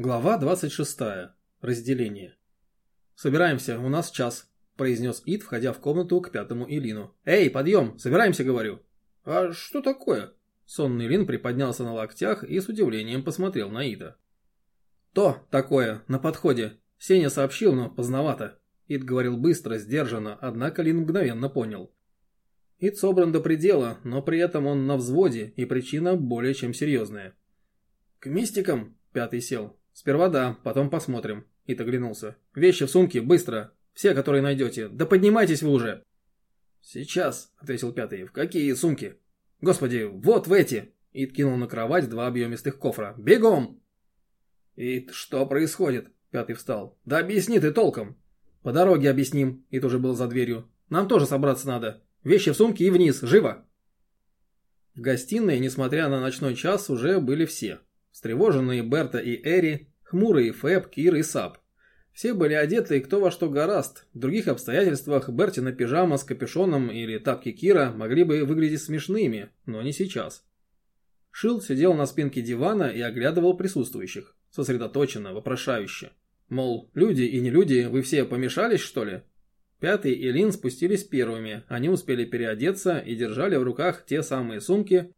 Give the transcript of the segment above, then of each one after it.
Глава 26. Разделение. «Собираемся, у нас час», – произнес Ид, входя в комнату к пятому Илину. «Эй, подъем, собираемся, говорю». «А что такое?» Сонный Илин приподнялся на локтях и с удивлением посмотрел на Ида. «То такое, на подходе. Сеня сообщил, но поздновато». Ид говорил быстро, сдержанно, однако Лин мгновенно понял. Ид собран до предела, но при этом он на взводе, и причина более чем серьезная. «К мистикам?» – пятый сел. «Сперва да, потом посмотрим». Ит оглянулся. «Вещи в сумке, быстро! Все, которые найдете! Да поднимайтесь вы уже!» «Сейчас», — ответил пятый. «В какие сумки?» «Господи, вот в эти!» Ит кинул на кровать два объемистых кофра. «Бегом!» «Ит, что происходит?» Пятый встал. «Да объясни ты толком!» «По дороге объясним!» Ит уже был за дверью. «Нам тоже собраться надо. Вещи в сумке и вниз, живо!» В гостиной, несмотря на ночной час, уже были все. Встревоженные Берта и Эри, хмурые Фэб, Кир и Сап. Все были одеты кто во что гораст. В других обстоятельствах Бертина пижама с капюшоном или тапки Кира могли бы выглядеть смешными, но не сейчас. Шилд сидел на спинке дивана и оглядывал присутствующих, сосредоточенно, вопрошающе. Мол, люди и не люди, вы все помешались, что ли? Пятый и Лин спустились первыми, они успели переодеться и держали в руках те самые сумки,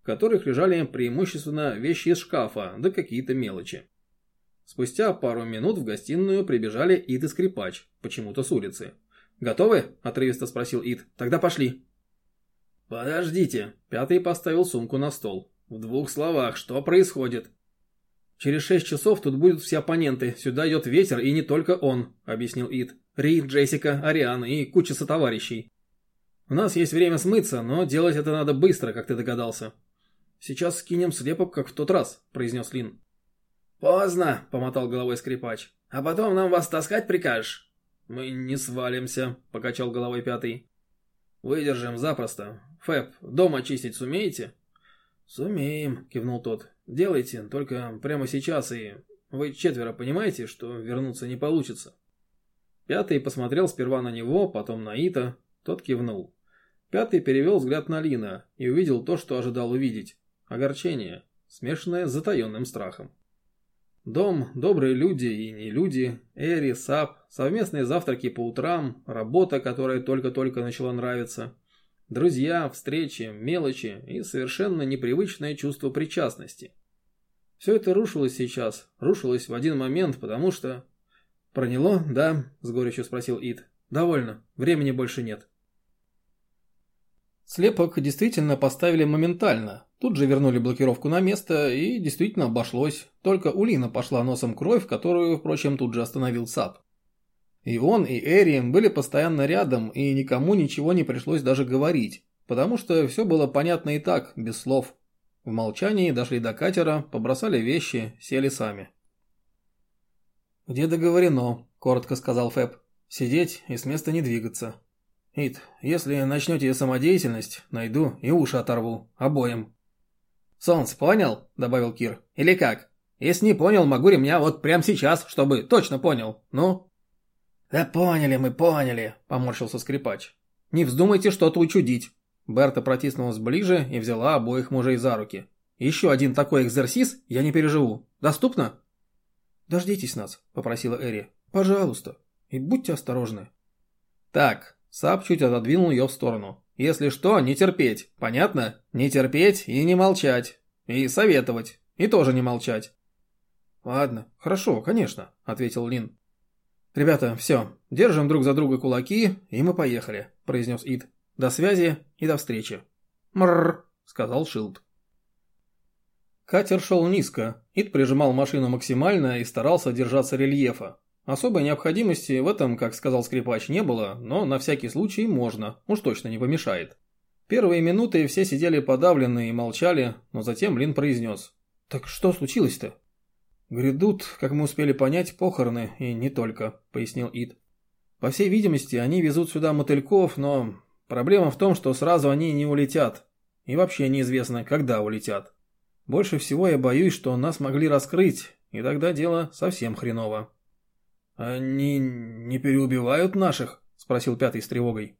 в которых лежали преимущественно вещи из шкафа, да какие-то мелочи. Спустя пару минут в гостиную прибежали Ид и Скрипач, почему-то с улицы. «Готовы?» – отрывисто спросил Ид. «Тогда пошли». «Подождите». Пятый поставил сумку на стол. «В двух словах, что происходит?» «Через шесть часов тут будут все оппоненты. Сюда идет ветер, и не только он», – объяснил Ид. «Рид, Джессика, Ариана и куча сотоварищей. У нас есть время смыться, но делать это надо быстро, как ты догадался». «Сейчас скинем слепок, как в тот раз», – произнес Лин. «Поздно», – помотал головой скрипач. «А потом нам вас таскать прикажешь?» «Мы не свалимся», – покачал головой пятый. «Выдержим запросто. Фэб, дом очистить сумеете?» «Сумеем», – кивнул тот. «Делайте, только прямо сейчас, и вы четверо понимаете, что вернуться не получится?» Пятый посмотрел сперва на него, потом на Ита. Тот кивнул. Пятый перевел взгляд на Лина и увидел то, что ожидал увидеть. Огорчение, смешанное с затаенным страхом. Дом, добрые люди и не люди, Эри, Сап, совместные завтраки по утрам, работа, которая только-только начала нравиться, друзья, встречи, мелочи и совершенно непривычное чувство причастности. Все это рушилось сейчас, рушилось в один момент, потому что... «Проняло, да?» – с горечью спросил Ид. «Довольно, времени больше нет». Слепок действительно поставили моментально. Тут же вернули блокировку на место и действительно обошлось. Только у Лина пошла носом кровь, которую, впрочем, тут же остановил САП. И он, и Эри были постоянно рядом, и никому ничего не пришлось даже говорить, потому что все было понятно и так, без слов. В молчании дошли до катера, побросали вещи, сели сами. «Где договорено», – коротко сказал Фэб. «Сидеть и с места не двигаться». Ит, если начнете самодеятельность, найду и уши оторву. Обоим. Солнце, понял? Добавил Кир. Или как? Если не понял, могу ремня вот прямо сейчас, чтобы точно понял. Ну? Да поняли мы, поняли, поморщился скрипач. Не вздумайте что-то учудить. Берта протиснулась ближе и взяла обоих мужей за руки. Еще один такой экзерсис я не переживу. Доступно? Дождитесь нас, попросила Эри. Пожалуйста. И будьте осторожны. Так, Сап чуть отодвинул ее в сторону. «Если что, не терпеть, понятно? Не терпеть и не молчать. И советовать. И тоже не молчать». «Ладно, хорошо, конечно», — ответил Лин. «Ребята, все, держим друг за друга кулаки, и мы поехали», — произнес Ид. «До связи и до встречи». «Мрррр», — сказал Шилд. Катер шел низко, Ид прижимал машину максимально и старался держаться рельефа. Особой необходимости в этом, как сказал скрипач, не было, но на всякий случай можно, уж точно не помешает. Первые минуты все сидели подавленные и молчали, но затем Лин произнес. «Так что случилось-то?» «Грядут, как мы успели понять, похороны, и не только», — пояснил Ид. «По всей видимости, они везут сюда мотыльков, но проблема в том, что сразу они не улетят. И вообще неизвестно, когда улетят. Больше всего я боюсь, что нас могли раскрыть, и тогда дело совсем хреново». «Они не переубивают наших?» – спросил пятый с тревогой.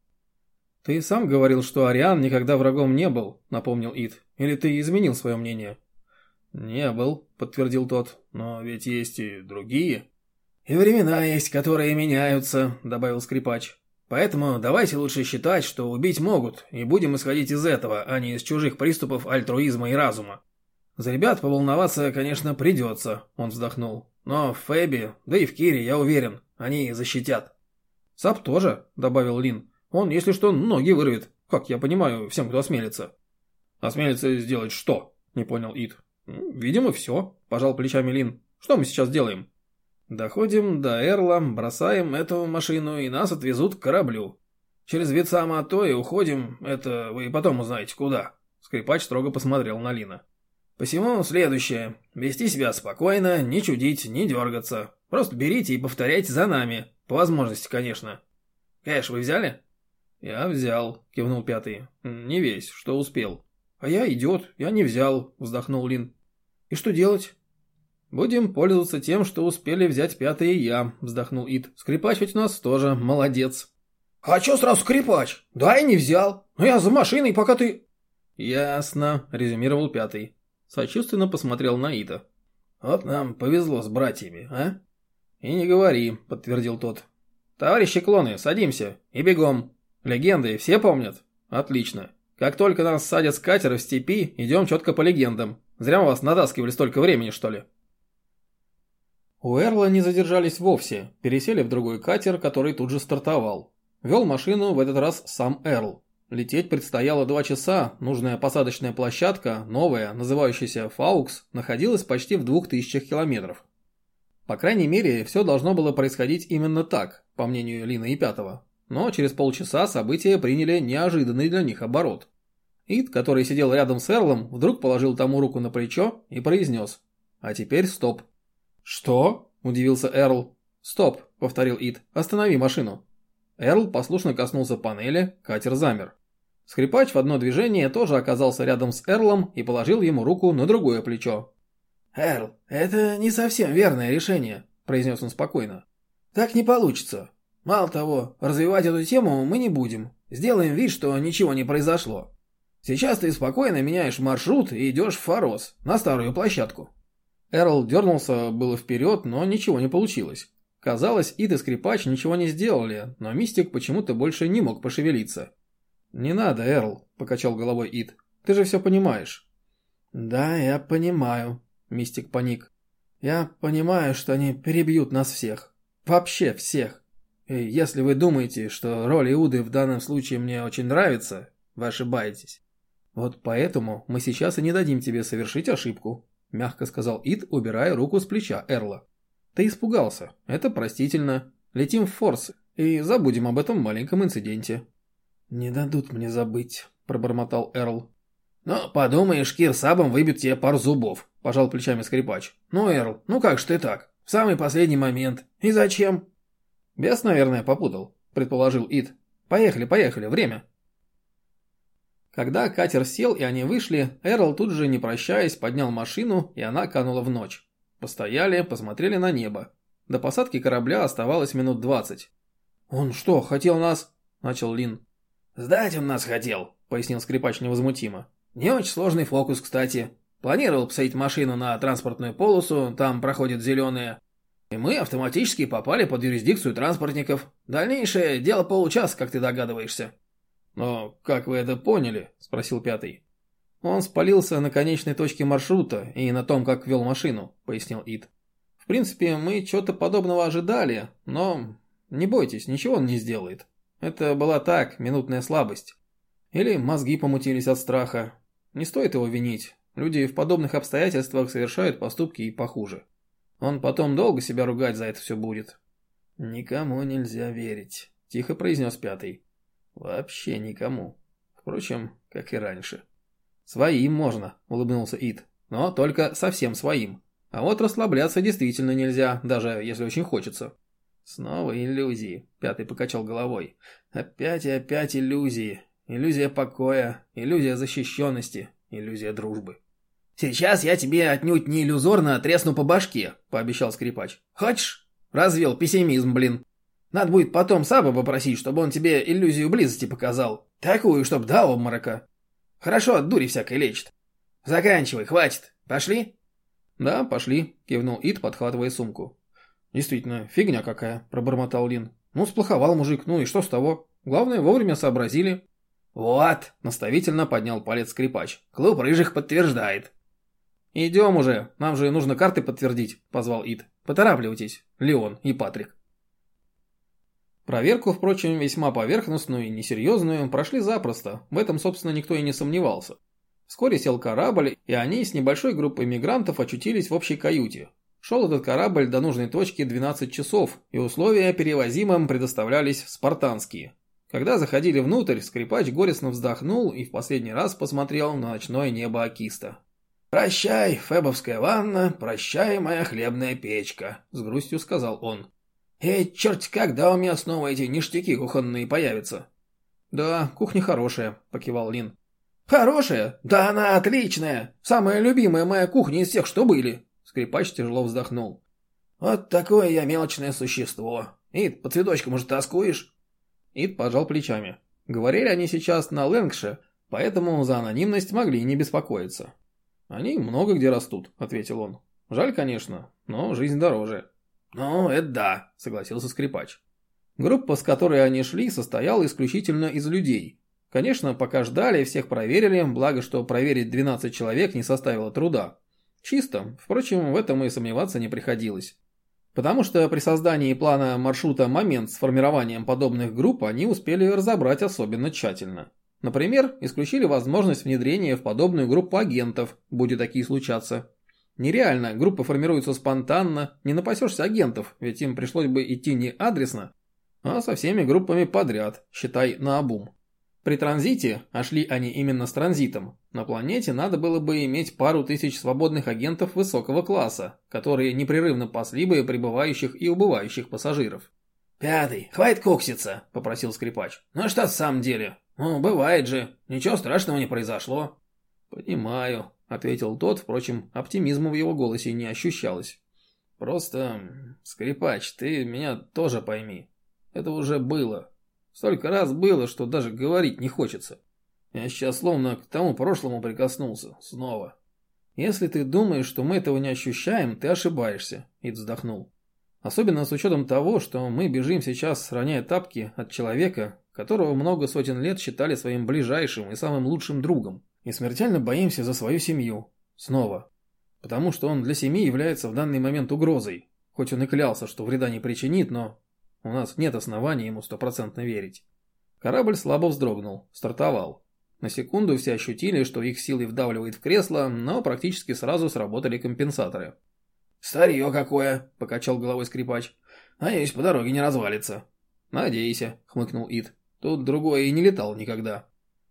«Ты сам говорил, что Ариан никогда врагом не был», – напомнил Ид. «Или ты изменил свое мнение?» «Не был», — подтвердил тот. «Но ведь есть и другие». «И времена есть, которые меняются», — добавил скрипач. «Поэтому давайте лучше считать, что убить могут, и будем исходить из этого, а не из чужих приступов альтруизма и разума. За ребят поволноваться, конечно, придется», — он вздохнул. «Но в Фэби, да и в Кире, я уверен, они защитят». «Сап тоже», — добавил Лин. «Он, если что, ноги вырвет, как я понимаю, всем, кто осмелится». «Осмелится сделать что?» — не понял Ид. «Видимо, все», – пожал плечами Лин. «Что мы сейчас делаем?» «Доходим до Эрла, бросаем эту машину и нас отвезут к кораблю. Через Вицама то и уходим, это вы потом узнаете куда». Скрипач строго посмотрел на Лина. «Посему следующее. Вести себя спокойно, не чудить, не дергаться. Просто берите и повторяйте за нами. По возможности, конечно. Кэш вы взяли?» «Я взял», – кивнул пятый. «Не весь, что успел». «А я идиот, я не взял», – вздохнул Лин. «И что делать?» «Будем пользоваться тем, что успели взять пятый и я», – вздохнул Ит. «Скрипач ведь у нас тоже молодец». «А чё сразу скрипач? Да, я не взял. Но я за машиной, пока ты...» «Ясно», – резюмировал пятый. Сочувственно посмотрел на Ита. «Вот нам повезло с братьями, а?» «И не говори», – подтвердил тот. «Товарищи клоны, садимся и бегом. Легенды все помнят? Отлично. Как только нас садят с катера в степи, идем четко по легендам. Зря мы вас натаскивали столько времени, что ли. У Эрла не задержались вовсе, пересели в другой катер, который тут же стартовал. Вел машину в этот раз сам Эрл. Лететь предстояло два часа, нужная посадочная площадка, новая, называющаяся Фаукс, находилась почти в двух тысячах километров. По крайней мере, все должно было происходить именно так, по мнению Лины и Пятого. Но через полчаса события приняли неожиданный для них оборот. Ид, который сидел рядом с Эрлом, вдруг положил тому руку на плечо и произнес. «А теперь стоп». «Что?» – удивился Эрл. «Стоп», – повторил Ид. «Останови машину». Эрл послушно коснулся панели, катер замер. Скрипач в одно движение тоже оказался рядом с Эрлом и положил ему руку на другое плечо. «Эрл, это не совсем верное решение», – произнес он спокойно. «Так не получится. Мало того, развивать эту тему мы не будем. Сделаем вид, что ничего не произошло. Сейчас ты спокойно меняешь маршрут и идешь в Форос, на старую площадку». Эрл дернулся было вперед, но ничего не получилось. Казалось, Ид и Скрипач ничего не сделали, но Мистик почему-то больше не мог пошевелиться. «Не надо, Эрл», – покачал головой Ид. «Ты же все понимаешь». «Да, я понимаю», – Мистик паник. «Я понимаю, что они перебьют нас всех. Вообще всех. И если вы думаете, что роль Иуды в данном случае мне очень нравится, вы ошибаетесь. «Вот поэтому мы сейчас и не дадим тебе совершить ошибку», – мягко сказал Ид, убирая руку с плеча Эрла. «Ты испугался. Это простительно. Летим в Форс и забудем об этом маленьком инциденте». «Не дадут мне забыть», – пробормотал Эрл. «Ну, подумаешь, Кир Сабом выбьет тебе пару зубов», – пожал плечами скрипач. «Ну, Эрл, ну как ж ты так? В самый последний момент. И зачем?» «Бес, наверное, попутал», – предположил Ид. «Поехали, поехали, время». Когда катер сел и они вышли, Эрл тут же, не прощаясь, поднял машину, и она канула в ночь. Постояли, посмотрели на небо. До посадки корабля оставалось минут двадцать. «Он что, хотел нас?» – начал Лин. «Сдать он нас хотел», – пояснил скрипач невозмутимо. «Не очень сложный фокус, кстати. Планировал посадить машину на транспортную полосу, там проходит зеленые. И мы автоматически попали под юрисдикцию транспортников. Дальнейшее дело получаса, как ты догадываешься». «Но как вы это поняли?» – спросил пятый. «Он спалился на конечной точке маршрута и на том, как вел машину», – пояснил Ид. «В принципе, мы чего-то подобного ожидали, но не бойтесь, ничего он не сделает. Это была так, минутная слабость. Или мозги помутились от страха. Не стоит его винить. Люди в подобных обстоятельствах совершают поступки и похуже. Он потом долго себя ругать за это все будет». «Никому нельзя верить», – тихо произнес пятый. Вообще никому. Впрочем, как и раньше. Своим можно, улыбнулся Ид. Но только совсем своим. А вот расслабляться действительно нельзя, даже если очень хочется. Снова иллюзии, пятый покачал головой. Опять и опять иллюзии. Иллюзия покоя, иллюзия защищенности, иллюзия дружбы. «Сейчас я тебе отнюдь не иллюзорно тресну по башке», — пообещал скрипач. «Хочешь?» Развел пессимизм, блин. Надо будет потом Саба попросить, чтобы он тебе иллюзию близости показал. Такую, чтоб до обморока. Хорошо от дури всякой лечит. Заканчивай, хватит. Пошли?» «Да, пошли», – кивнул Ит, подхватывая сумку. «Действительно, фигня какая», – пробормотал Лин. «Ну, сплоховал мужик, ну и что с того? Главное, вовремя сообразили». «Вот», – наставительно поднял палец скрипач. «Клуб рыжих подтверждает». «Идем уже, нам же нужно карты подтвердить», – позвал Ит. «Поторапливайтесь, Леон и Патрик». Проверку, впрочем, весьма поверхностную и несерьезную, прошли запросто, в этом, собственно, никто и не сомневался. Вскоре сел корабль, и они с небольшой группой мигрантов очутились в общей каюте. Шел этот корабль до нужной точки 12 часов, и условия перевозимым предоставлялись спартанские. Когда заходили внутрь, скрипач горестно вздохнул и в последний раз посмотрел на ночное небо Акиста. «Прощай, фебовская ванна, прощай, моя хлебная печка», — с грустью сказал он. «Эй, черт, когда у меня снова эти ништяки кухонные появятся?» «Да, кухня хорошая», — покивал Лин. «Хорошая? Да она отличная! Самая любимая моя кухня из всех, что были!» Скрипач тяжело вздохнул. «Вот такое я мелочное существо. Ид, по цветочку, может, тоскуешь?» Ид пожал плечами. Говорили они сейчас на Лэнгше, поэтому за анонимность могли не беспокоиться. «Они много где растут», — ответил он. «Жаль, конечно, но жизнь дороже». «Ну, это да», — согласился скрипач. Группа, с которой они шли, состояла исключительно из людей. Конечно, пока ждали, всех проверили, благо, что проверить 12 человек не составило труда. Чисто, впрочем, в этом и сомневаться не приходилось. Потому что при создании плана маршрута момент с формированием подобных групп они успели разобрать особенно тщательно. Например, исключили возможность внедрения в подобную группу агентов, будет такие случаться. Нереально, группы формируются спонтанно, не напасешься агентов, ведь им пришлось бы идти не адресно, а со всеми группами подряд, считай на обум. При транзите, а шли они именно с транзитом, на планете надо было бы иметь пару тысяч свободных агентов высокого класса, которые непрерывно пасли бы прибывающих и убывающих пассажиров. «Пятый, хватит кокситься», — попросил скрипач. «Ну что в самом деле? Ну, бывает же. Ничего страшного не произошло». «Понимаю», — ответил тот, впрочем, оптимизма в его голосе не ощущалось. «Просто, скрипач, ты меня тоже пойми. Это уже было. Столько раз было, что даже говорить не хочется. Я сейчас словно к тому прошлому прикоснулся. Снова. Если ты думаешь, что мы этого не ощущаем, ты ошибаешься, Ид вздохнул. Особенно с учетом того, что мы бежим сейчас, роняя тапки от человека, которого много сотен лет считали своим ближайшим и самым лучшим другом, и смертельно боимся за свою семью. Снова. Потому что он для семьи является в данный момент угрозой. Хоть он и клялся, что вреда не причинит, но у нас нет оснований ему стопроцентно верить. Корабль слабо вздрогнул, стартовал. На секунду все ощутили, что их силой вдавливает в кресло, но практически сразу сработали компенсаторы. «Старье какое!» – покачал головой скрипач. «Надеюсь, по дороге не развалится». «Надейся», – хмыкнул Ид. «Тут другое и не летал никогда».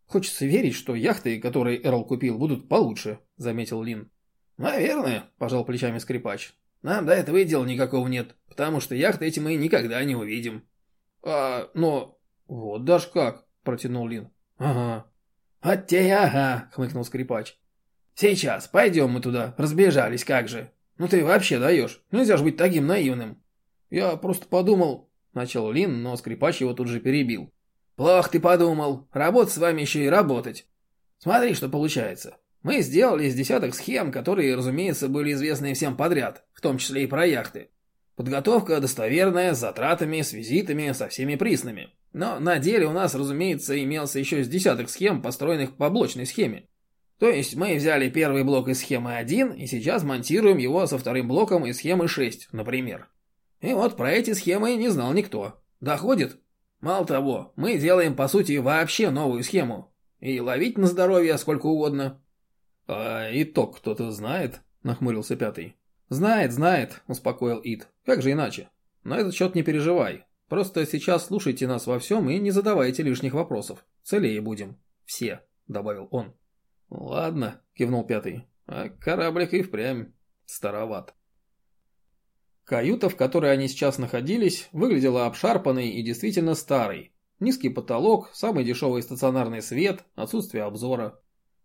«Хочется верить, что яхты, которые Эрл купил, будут получше», – заметил Лин. «Наверное», – пожал плечами скрипач. Нам до этого и дела никакого нет, потому что яхты эти мы никогда не увидим. А, но... Вот даже как, протянул Лин. Ага. Вот те ага, хмыкнул скрипач. Сейчас, пойдем мы туда, разбежались, как же. Ну ты вообще даешь, нельзя же быть таким наивным. Я просто подумал, начал Лин, но скрипач его тут же перебил. Плохо ты подумал, работать с вами еще и работать. Смотри, что получается. Мы сделали из десяток схем, которые, разумеется, были известны всем подряд, в том числе и про яхты. Подготовка достоверная, с затратами, с визитами, со всеми приснами. Но на деле у нас, разумеется, имелся еще с десяток схем, построенных по блочной схеме. То есть мы взяли первый блок из схемы 1 и сейчас монтируем его со вторым блоком из схемы 6, например. И вот про эти схемы не знал никто. Доходит? Мало того, мы делаем по сути вообще новую схему. И ловить на здоровье сколько угодно. «А итог кто-то знает?» – нахмурился пятый. «Знает, знает», – успокоил Ид. «Как же иначе? На этот счет не переживай. Просто сейчас слушайте нас во всем и не задавайте лишних вопросов. Целее будем. Все», – добавил он. «Ладно», – кивнул пятый. «А кораблик и впрямь староват». Каюта, в которой они сейчас находились, выглядела обшарпанной и действительно старой. Низкий потолок, самый дешевый стационарный свет, отсутствие обзора.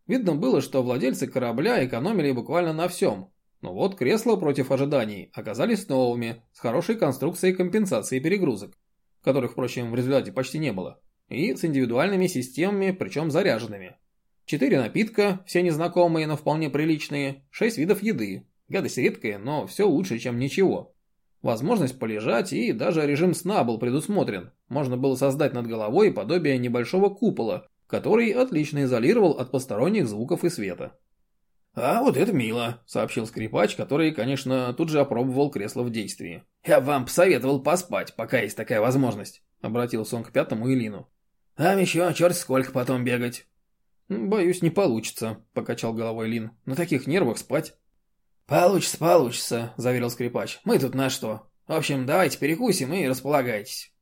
Видно было, что владельцы корабля экономили буквально на всем. Но вот кресла против ожиданий оказались новыми, с хорошей конструкцией компенсации перегрузок, которых, впрочем, в результате почти не было, и с индивидуальными системами, причем заряженными. Четыре напитка, все незнакомые, но вполне приличные, шесть видов еды. Гадость редкая, но все лучше, чем ничего. Возможность полежать и даже режим сна был предусмотрен. Можно было создать над головой подобие небольшого купола, который отлично изолировал от посторонних звуков и света. «А вот это мило», — сообщил скрипач, который, конечно, тут же опробовал кресло в действии. «Я вам посоветовал поспать, пока есть такая возможность», — обратился он к пятому Илину. «А еще черт сколько потом бегать». «Боюсь, не получится», — покачал головой Лин. «На таких нервах спать». «Получится, получится», — заверил скрипач. «Мы тут на что? В общем, давайте перекусим и располагайтесь».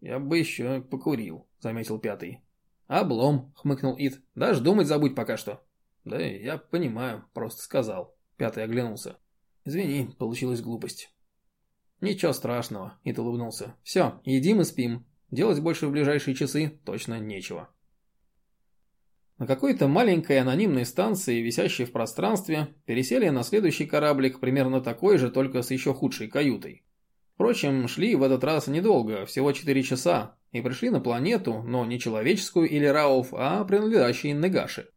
«Я бы еще покурил», — заметил пятый. «Облом», — хмыкнул Ит. «Даже думать забудь пока что». «Да я понимаю, просто сказал». Пятый оглянулся. «Извини, получилась глупость». «Ничего страшного», — Ит улыбнулся. «Все, едим и спим. Делать больше в ближайшие часы точно нечего». На какой-то маленькой анонимной станции, висящей в пространстве, пересели на следующий кораблик, примерно такой же, только с еще худшей каютой. Впрочем, шли в этот раз недолго, всего 4 часа, и пришли на планету, но не человеческую или Рауф, а принадлежащие Негаши.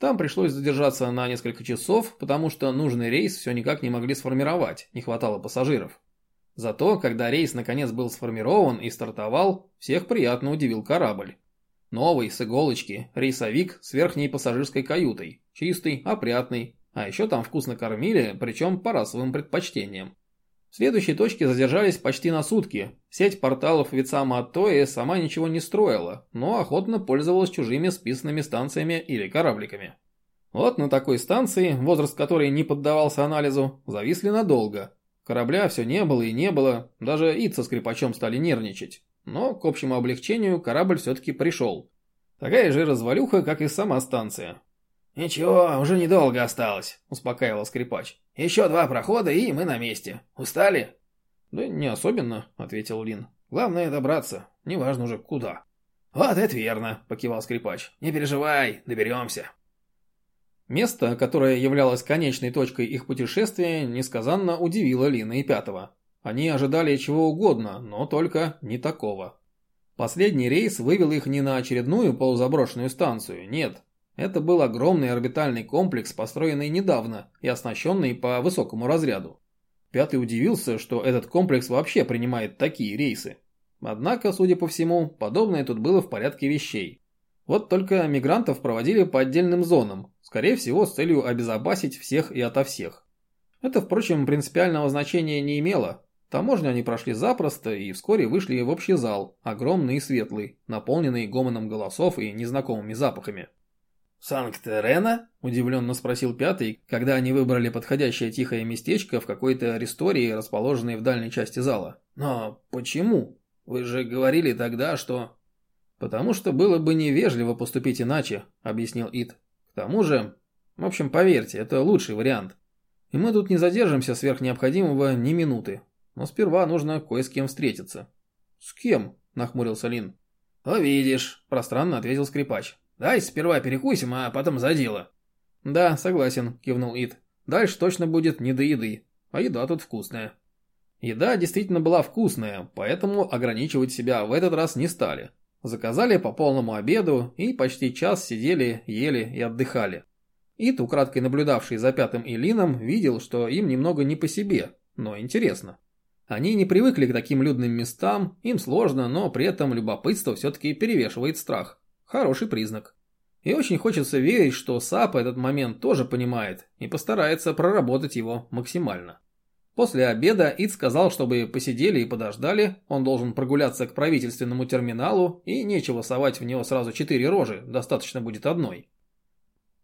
Там пришлось задержаться на несколько часов, потому что нужный рейс все никак не могли сформировать, не хватало пассажиров. Зато, когда рейс наконец был сформирован и стартовал, всех приятно удивил корабль. Новый, с иголочки, рейсовик с верхней пассажирской каютой, чистый, опрятный, а еще там вкусно кормили, причем по расовым предпочтениям. В следующей точке задержались почти на сутки. Сеть порталов Вицама Аттои сама ничего не строила, но охотно пользовалась чужими списанными станциями или корабликами. Вот на такой станции, возраст которой не поддавался анализу, зависли надолго. Корабля все не было и не было, даже Ид со скрипачом стали нервничать. Но к общему облегчению корабль все-таки пришел. Такая же развалюха, как и сама станция. «Ничего, уже недолго осталось», — успокаивал скрипач. «Еще два прохода, и мы на месте. Устали?» «Да не особенно», — ответил Лин. «Главное добраться, неважно уже куда». «Вот это верно», — покивал скрипач. «Не переживай, доберемся». Место, которое являлось конечной точкой их путешествия, несказанно удивило Лина и Пятого. Они ожидали чего угодно, но только не такого. Последний рейс вывел их не на очередную полузаброшенную станцию, нет, это был огромный орбитальный комплекс, построенный недавно и оснащенный по высокому разряду. Пятый удивился, что этот комплекс вообще принимает такие рейсы. Однако, судя по всему, подобное тут было в порядке вещей. Вот только мигрантов проводили по отдельным зонам, скорее всего с целью обезопасить всех и ото всех. Это, впрочем, принципиального значения не имело. Таможню они прошли запросто и вскоре вышли в общий зал, огромный и светлый, наполненный гомоном голосов и незнакомыми запахами. «Санкт-Рена?» – удивленно спросил пятый, когда они выбрали подходящее тихое местечко в какой-то рестории, расположенной в дальней части зала. «Но почему? Вы же говорили тогда, что...» «Потому что было бы невежливо поступить иначе», – объяснил Ит. «К тому же... В общем, поверьте, это лучший вариант. И мы тут не задержимся сверх необходимого ни минуты. Но сперва нужно кое с кем встретиться». «С кем?» – нахмурился Лин. «Увидишь», – пространно ответил скрипач. Давай сперва перекусим, а потом за дело. Да, согласен, кивнул Ит. Дальше точно будет не до еды, а еда тут вкусная. Еда действительно была вкусная, поэтому ограничивать себя в этот раз не стали. Заказали по полному обеду и почти час сидели, ели и отдыхали. Ит, украдкой наблюдавший за пятым Илином, видел, что им немного не по себе, но интересно. Они не привыкли к таким людным местам, им сложно, но при этом любопытство все-таки перевешивает страх. Хороший признак. И очень хочется верить, что САП этот момент тоже понимает и постарается проработать его максимально. После обеда Ид сказал, чтобы посидели и подождали, он должен прогуляться к правительственному терминалу и нечего совать в него сразу четыре рожи, достаточно будет одной.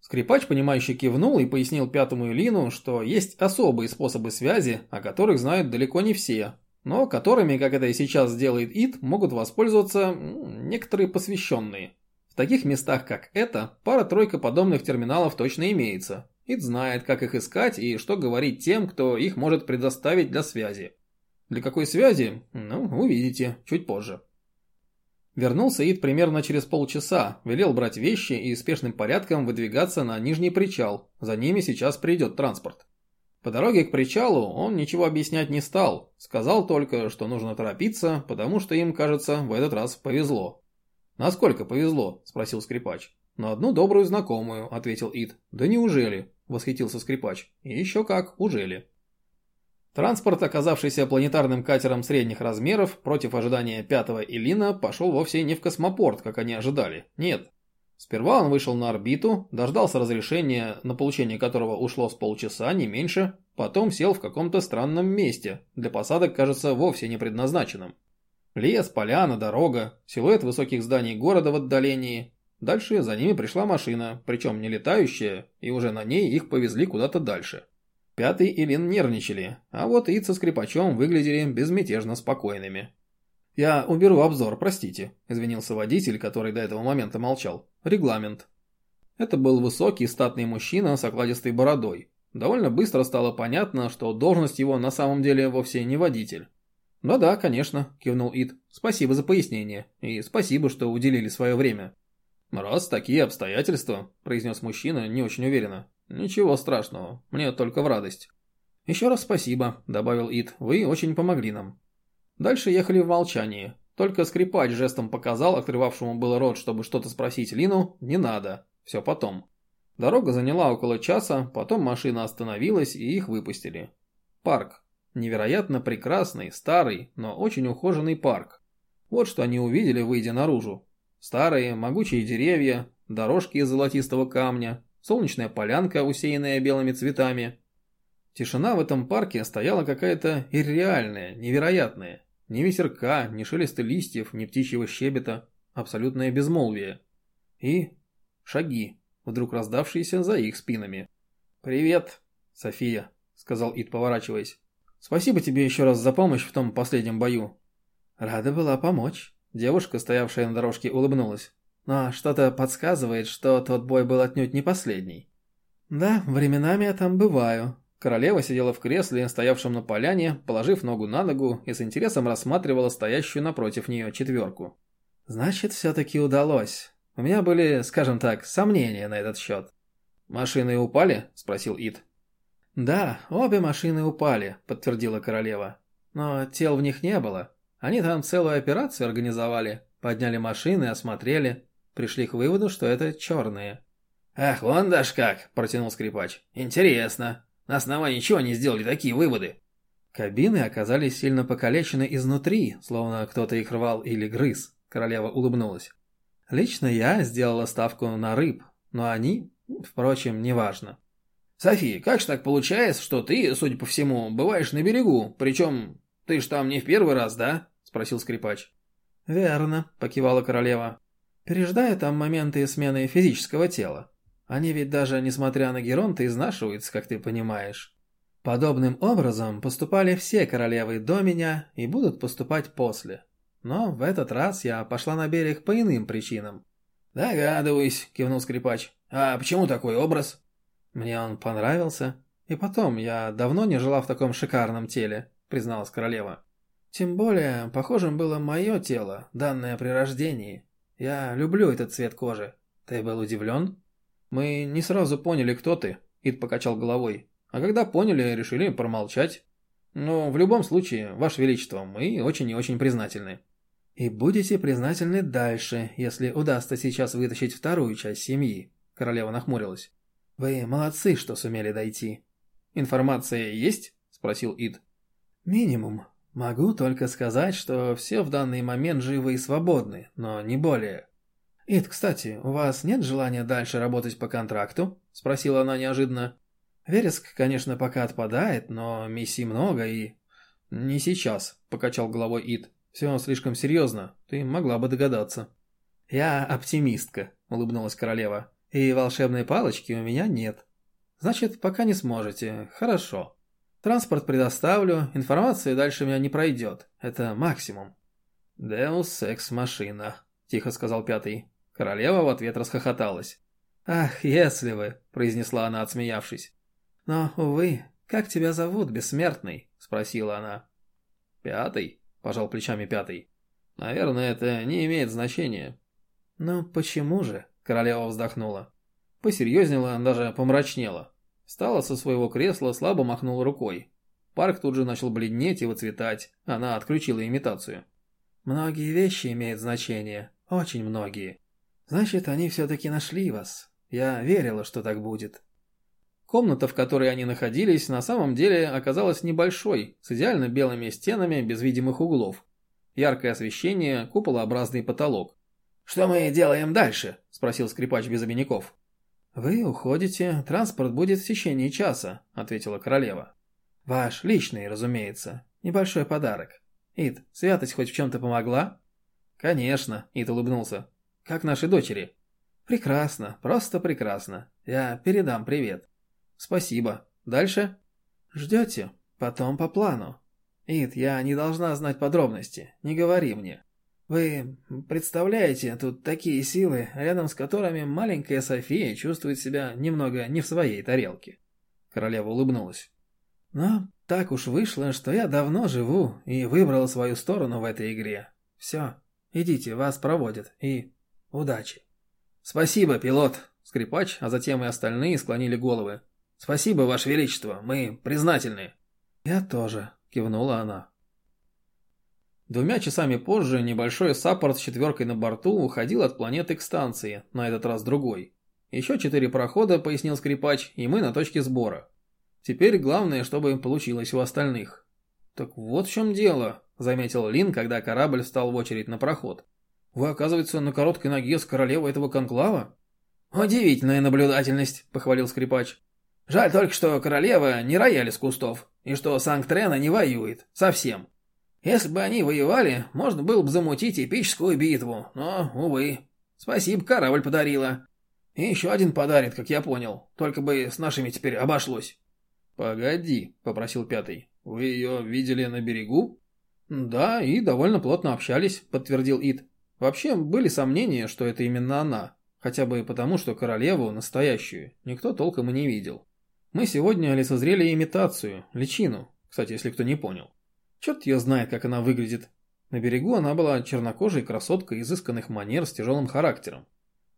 Скрипач, понимающе кивнул и пояснил Пятому и Лину, что есть особые способы связи, о которых знают далеко не все, но которыми, как это и сейчас делает Ид, могут воспользоваться некоторые посвященные. Таких местах, как это, пара-тройка подобных терминалов точно имеется. Ид знает, как их искать и что говорить тем, кто их может предоставить для связи. Для какой связи? Ну, увидите, чуть позже. Вернулся Ид примерно через полчаса, велел брать вещи и спешным порядком выдвигаться на нижний причал, за ними сейчас придет транспорт. По дороге к причалу он ничего объяснять не стал, сказал только, что нужно торопиться, потому что им, кажется, в этот раз повезло. «Насколько повезло?» – спросил скрипач. «На одну добрую знакомую», — ответил Ид. «Да неужели?» — восхитился скрипач. «И еще как, ужели». Транспорт, оказавшийся планетарным катером средних размеров, против ожидания пятого Илина, пошел вовсе не в космопорт, как они ожидали. Нет. Сперва он вышел на орбиту, дождался разрешения, на получение которого ушло с полчаса, не меньше, потом сел в каком-то странном месте, для посадок, кажется, вовсе не предназначенном. Лес, поляна, дорога, силуэт высоких зданий города в отдалении. Дальше за ними пришла машина, причем не летающая, и уже на ней их повезли куда-то дальше. Пятый и Лин нервничали, а вот Ид со скрипачом выглядели безмятежно спокойными. «Я уберу обзор, простите», – извинился водитель, который до этого момента молчал. «Регламент». Это был высокий статный мужчина с окладистой бородой. Довольно быстро стало понятно, что должность его на самом деле вовсе не водитель. «Да-да, конечно», – кивнул Ид. «Спасибо за пояснение. И спасибо, что уделили свое время». «Раз такие обстоятельства», – произнес мужчина не очень уверенно, «Ничего страшного, мне только в радость». «Еще раз спасибо», — добавил Ит, — «вы очень помогли нам». Дальше ехали в молчании. Только скрипач жестом показал, открывавшему было рот, чтобы что-то спросить Лину, не надо, все потом. Дорога заняла около часа, потом машина остановилась и их выпустили. Парк. Невероятно прекрасный, старый, но очень ухоженный парк. Вот что они увидели, выйдя наружу. Старые, могучие деревья, дорожки из золотистого камня, солнечная полянка, усеянная белыми цветами. Тишина в этом парке стояла какая-то ирреальная, невероятная. Ни ветерка, ни шелеста листьев, ни птичьего щебета. Абсолютное безмолвие. И шаги, вдруг раздавшиеся за их спинами. «Привет, София», — сказал Ид, поворачиваясь. «Спасибо тебе еще раз за помощь в том последнем бою». «Рада была помочь». Девушка, стоявшая на дорожке, улыбнулась. Но что-то подсказывает, что тот бой был отнюдь не последний. Да, временами я там бываю. Королева сидела в кресле, стоявшем на поляне, положив ногу на ногу и с интересом рассматривала стоящую напротив нее четверку. Значит, все-таки удалось. У меня были, скажем так, сомнения на этот счет. «Машины упали?» – спросил Ид. «Да, обе машины упали», – подтвердила королева. «Но тел в них не было. Они там целую операцию организовали, подняли машины, осмотрели пришли к выводу, что это черные. «Ах, вон даже как!» – протянул скрипач. «Интересно. На основании чего они сделали такие выводы?» Кабины оказались сильно покалечены изнутри, словно кто-то их рвал или грыз. Королева улыбнулась. «Лично я сделала ставку на рыб, но они, впрочем, неважно». «Софи, как же так получается, что ты, судя по всему, бываешь на берегу? Причем ты ж там не в первый раз, да?» – спросил скрипач. «Верно», – покивала королева. Переждая там моменты смены физического тела. Они ведь даже, несмотря на Геронта, изнашиваются, как ты понимаешь. Подобным образом поступали все королевы до меня и будут поступать после. Но в этот раз я пошла на берег по иным причинам. «Догадываюсь», — кивнул скрипач. «А почему такой образ?» «Мне он понравился. И потом, я давно не жила в таком шикарном теле», — призналась королева. «Тем более, похожим было мое тело, данное при рождении. Я люблю этот цвет кожи. Ты был удивлен? Мы не сразу поняли, кто ты, Ид покачал головой. А когда поняли, решили промолчать. Но в любом случае, Ваше Величество, мы очень и очень признательны. И будете признательны дальше, если удастся сейчас вытащить вторую часть семьи. Королева нахмурилась. Вы молодцы, что сумели дойти. Информация есть? Спросил Ид. Минимум. Могу только сказать, что все в данный момент живы и свободны, но не более. «Ид, кстати, у вас нет желания дальше работать по контракту?» – спросила она неожиданно. «Вереск, конечно, пока отпадает, но миссий много и...» «Не сейчас», – покачал головой Ид. «Все слишком серьезно, ты могла бы догадаться». «Я оптимистка», – улыбнулась королева. «И волшебной палочки у меня нет». «Значит, пока не сможете. Хорошо». Транспорт предоставлю, информация дальше меня не пройдет. Это максимум. «Деус экс-машина», – тихо сказал пятый. Королева в ответ расхохоталась. «Ах, если вы», – произнесла она, отсмеявшись. «Но, увы, как тебя зовут, бессмертный?» – спросила она. «Пятый», – пожал плечами пятый. «Наверное, это не имеет значения». «Ну, почему же?» – королева вздохнула. Посерьезнела, даже помрачнела. Встала со своего кресла, слабо махнула рукой. Парк тут же начал бледнеть и выцветать. Она отключила имитацию. «Многие вещи имеют значение. Очень многие. Значит, они все-таки нашли вас. Я верила, что так будет. Комната, в которой они находились, на самом деле оказалась небольшой, с идеально белыми стенами без видимых углов. Яркое освещение, куполообразный потолок. «Что мы делаем дальше?» – спросил скрипач без обиняков. «Вы уходите, транспорт будет в течение часа», – ответила королева. «Ваш личный, разумеется. Небольшой подарок. Ид, святость хоть в чем-то помогла?» «Конечно», – Ид улыбнулся. «Как наши дочери?» «Прекрасно, просто прекрасно. Я передам привет». «Спасибо. Дальше?» «Ждете? Потом по плану. Ид, я не должна знать подробности. Не говори мне. Вы представляете, тут такие силы, рядом с которыми маленькая София чувствует себя немного не в своей тарелке». Королева улыбнулась. «Но так уж вышло, что я давно живу и выбрала свою сторону в этой игре. Все, идите, вас проводят, и удачи». «Спасибо, пилот!» Скрипач, а затем и остальные склонили головы. «Спасибо, Ваше Величество, мы признательны». «Я тоже», — кивнула она. Двумя часами позже небольшой саппорт с четверкой на борту уходил от планеты к станции, на этот раз другой. Еще четыре прохода, пояснил скрипач, и мы на точке сбора. Теперь главное, чтобы получилось у остальных. «Так вот в чем дело», — заметил Лин, когда корабль встал в очередь на проход. «Вы, оказывается, на короткой ноге с королевой этого конклава?» «Удивительная наблюдательность», — похвалил скрипач. Жаль только, что королева не рояль из кустов, и что Санктрена не воюет. Совсем. Если бы они воевали, можно было бы замутить эпическую битву, но, увы. Спасибо, корабль подарила. И еще один подарит, как я понял. Только бы с нашими теперь обошлось. «Погоди», — попросил пятый. «Вы ее видели на берегу?» «Да, и довольно плотно общались», — подтвердил Ид. «Вообще, были сомнения, что это именно она. Хотя бы потому, что королеву, настоящую, никто толком и не видел. Мы сегодня лицезрели имитацию, личину, кстати, если кто не понял. Черт ее знает, как она выглядит. На берегу она была чернокожей красоткой изысканных манер с тяжелым характером.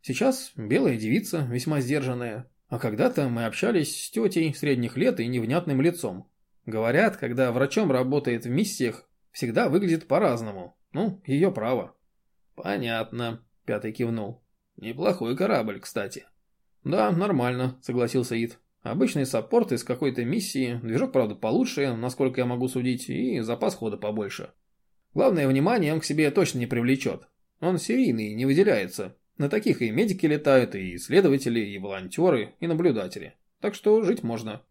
Сейчас белая девица, весьма сдержанная, а когда-то мы общались с тетей средних лет и невнятным лицом. Говорят, когда врачом работает в миссиях, всегда выглядит по-разному. Ну, ее право. Понятно, пятый кивнул. Неплохой корабль, кстати. Да, нормально, согласился Ид. Обычный саппорт из какой-то миссии, движок, правда, получше, насколько я могу судить, и запас хода побольше. Главное, внимание он к себе точно не привлечет. Он серийный, не выделяется. На таких и медики летают, и исследователи, и волонтеры, и наблюдатели. Так что жить можно.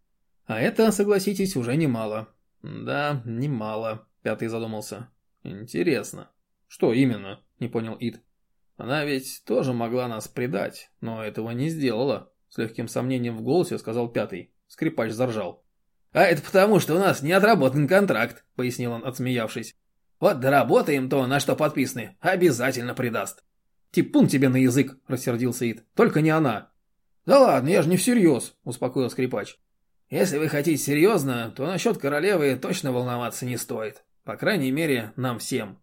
А это, согласитесь, уже немало. Да, немало, пятый задумался. Интересно. Что именно? Не понял Ид. Она ведь тоже могла нас предать, но этого не сделала. С легким сомнением в голосе сказал пятый. Скрипач заржал. «А это потому, что у нас не отработан контракт», — пояснил он, отсмеявшись. «Вот доработаем то, на что подписаны, обязательно предаст». «Типун тебе на язык», — рассердился Ид. «Только не она». «Да ладно, я же не всерьез», — успокоил скрипач. «Если вы хотите серьезно, то насчет королевы точно волноваться не стоит. По крайней мере, нам всем».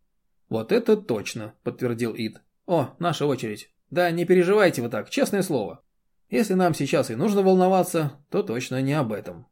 «Вот это точно», — подтвердил Ид. «О, наша очередь. Да не переживайте вы так, честное слово». Если нам сейчас и нужно волноваться, то точно не об этом.